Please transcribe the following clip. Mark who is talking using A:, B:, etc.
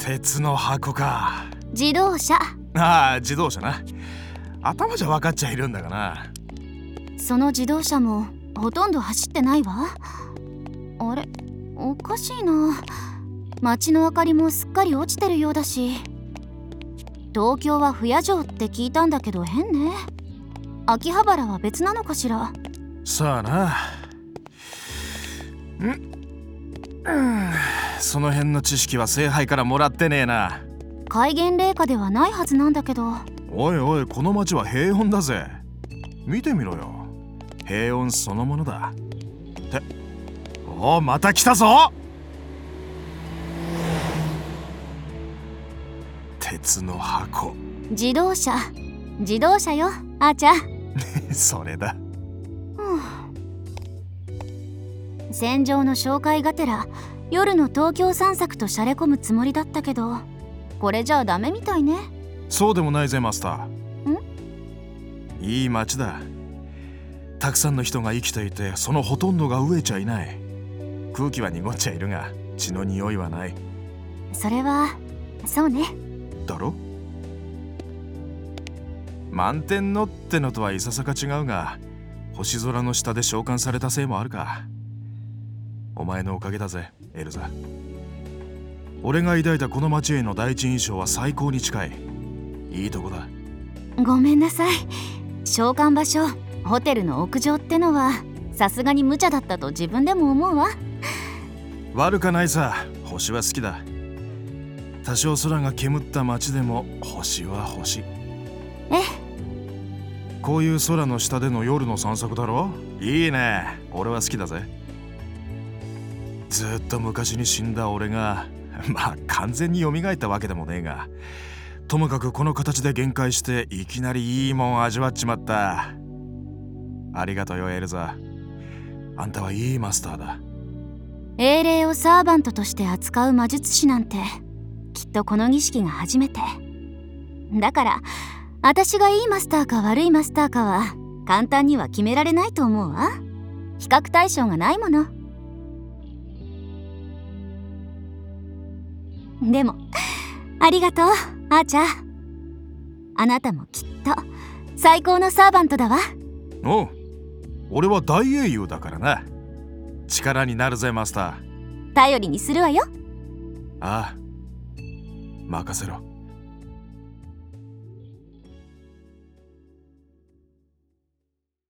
A: 鉄の箱か。
B: 自動車。
A: ああ自動車な。頭じゃ分かっちゃいるんだがな。
B: その自動車もほとんど走ってないわ。あれおかしいな。街の明かりもすっかり落ちてるようだし。東京は不夜城って聞いたんだけど変ね。秋葉原は別なのかしら。
A: さあな。ん。うんその辺の知識は聖杯からもらってねえな。
B: 戒厳令下ではないはずなんだけど。
A: おいおいこの町は平穏だぜ。見てみろよ。平穏そのものだ。っておおまた来たぞ。鉄の箱。
B: 自動車。自動車よ。あーちゃ。ん
A: それだ。
B: 戦場の紹介がてら夜の東京散策としゃれ込むつもりだったけどこれじゃあダメみたいね。
A: そうでもないぜマスター。いい町だ。たくさんの人が生きていてそのほとんどが飢えちゃいない。空気は濁っちゃいるが血の匂いはない。
B: それはそうね。
A: だろ？満天のってのとはいささか違うが星空の下で召喚されたせいもあるかお前のおかげだぜエルザ。俺が抱いたこの町への第一印象は最高に近い。いいとこだ。
B: ごめんなさい。召喚場所ホテルの屋上ってのはさすがに無茶だったと自分でも思うわ。
A: 悪かないさ星は好きだ。多少空が煙った街でも星は星。
B: え？
A: こういう空の下での夜の散策だろ？いいね。俺は好きだぜずっと昔に死んだ俺が まあ完全に蘇ったわけでもねえがともかくこの形で限界していきなりいいもん味わっちまった。ありがとうよエルザ。あんたはいいマスターだ。
B: 英霊をサーバントとして扱う魔術師なんてきっとこの儀式が初めて。だから私がいいマスターか悪いマスターかは簡単には決められないと思うわ。比較対象がないもの。でもありがとうあーちゃん。あなたもきっと最高のサーバントだわ。
A: おう俺は大英雄だからな。力になるぜマスター。
B: 頼りにするわよ。
A: ああ任せろ